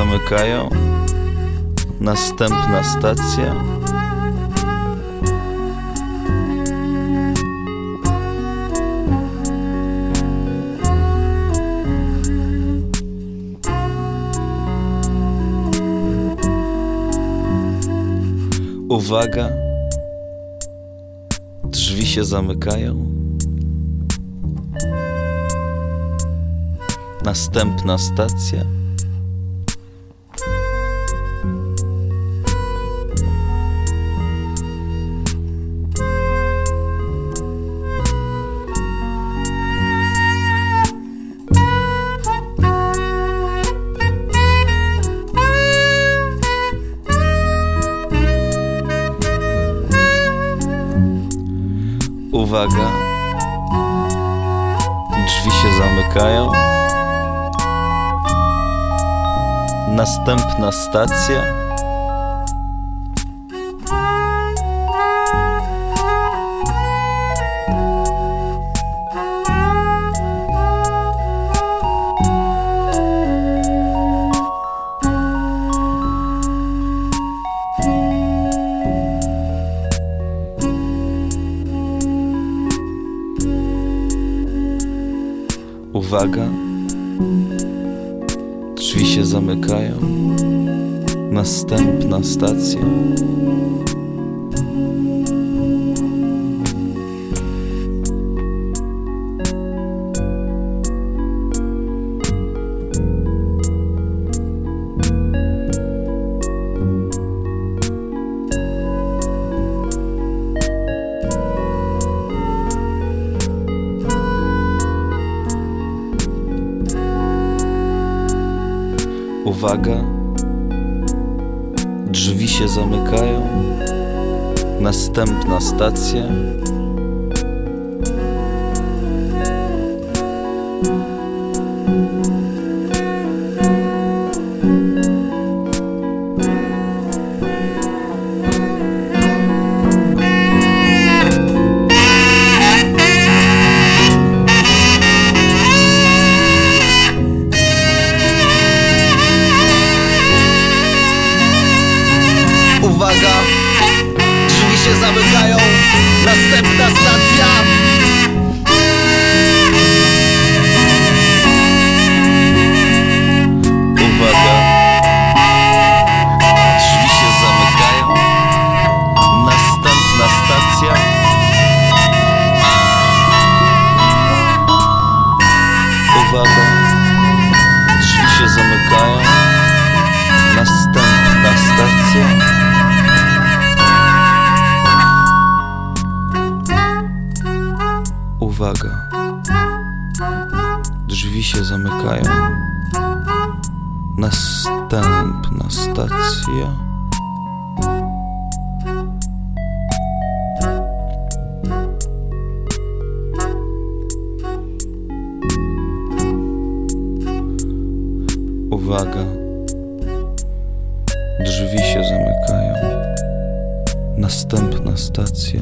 Zamykają. Następna stacja. Uwaga, drzwi się zamykają. Następna stacja. Uwaga, drzwi się zamykają. Następna stacja. Uwaga, drzwi się zamykają. Następna stacja. Drzwi się zamykają. Następna stacja. Uwaga, zamykają. Następna stacja. Uwaga, drzwi się zamykają. Następna stacja.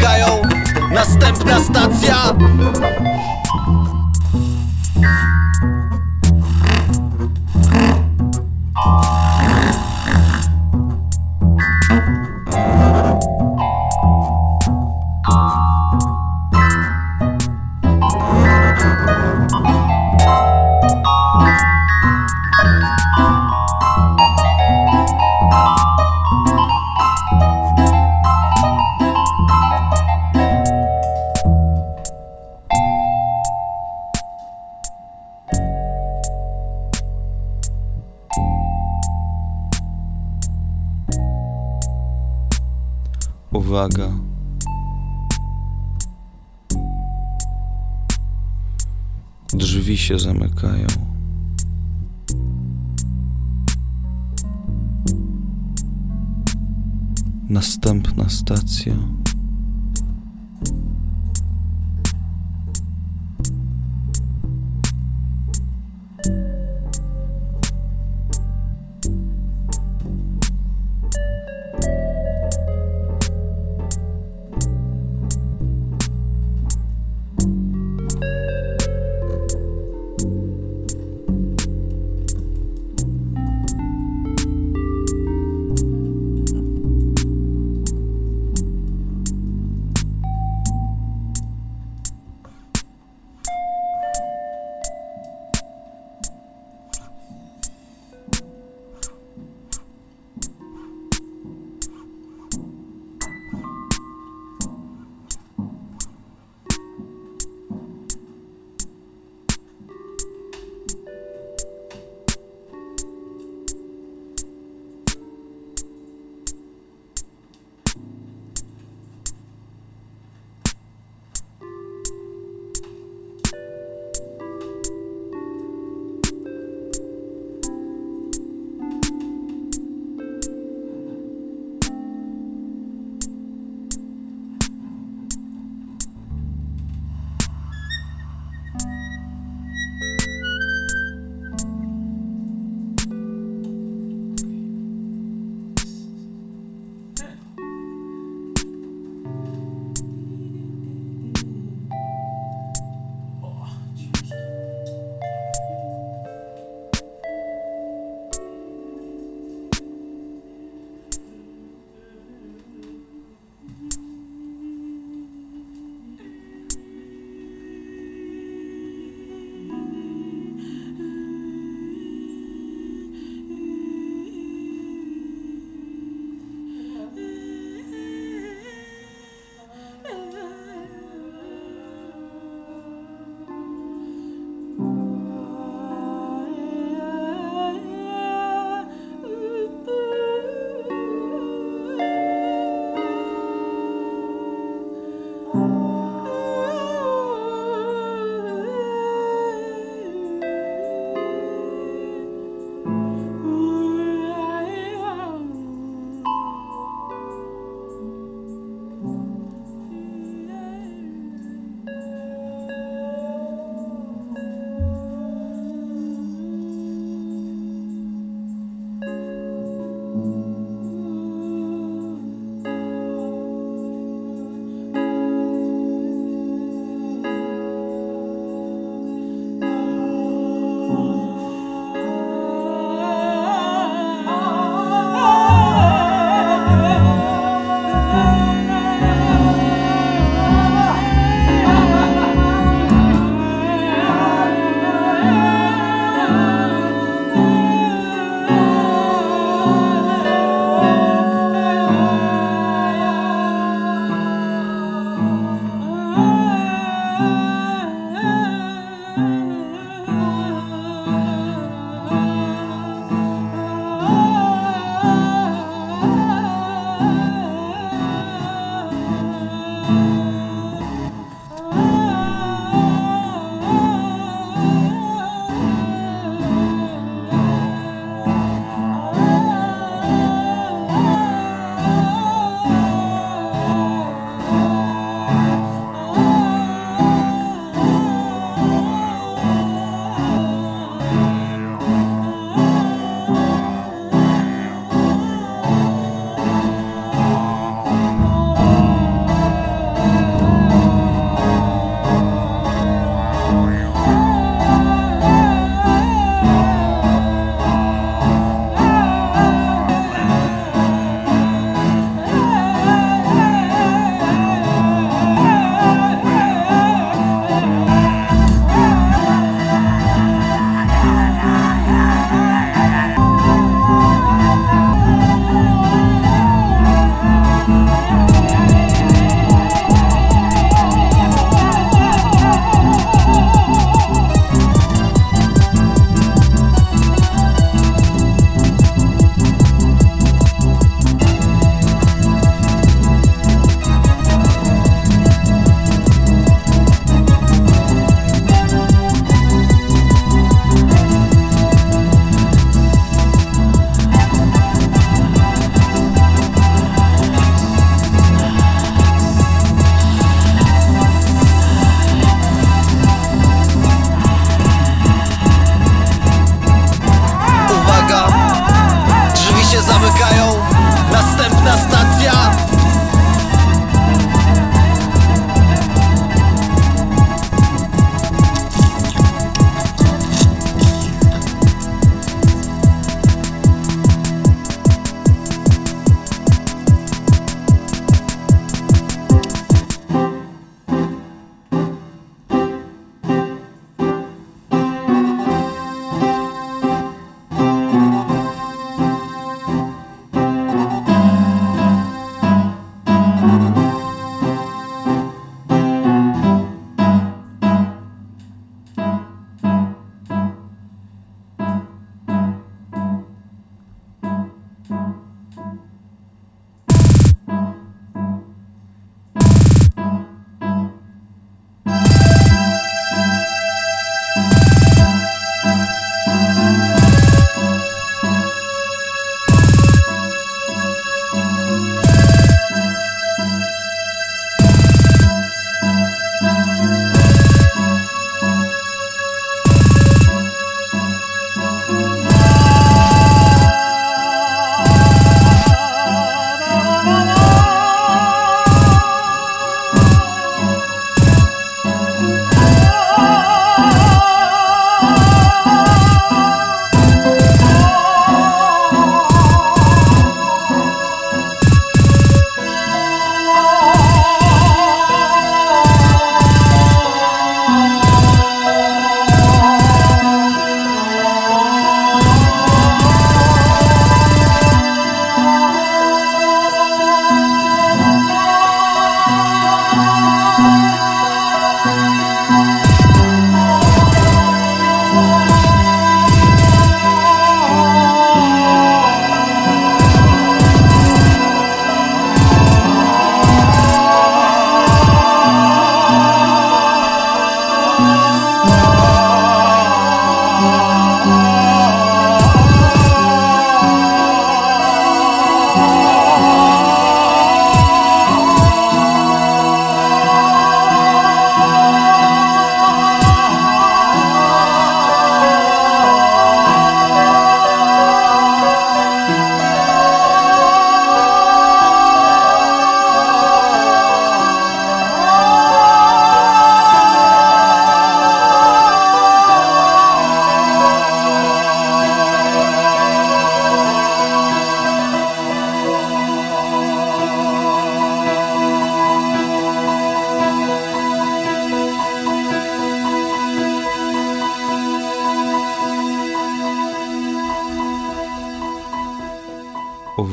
Zamykają. Następna stacja. Uwaga. Drzwi się zamykają. Następna stacja.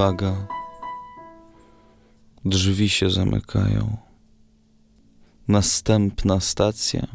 Uwaga. Drzwi się zamykają. Następna stacja.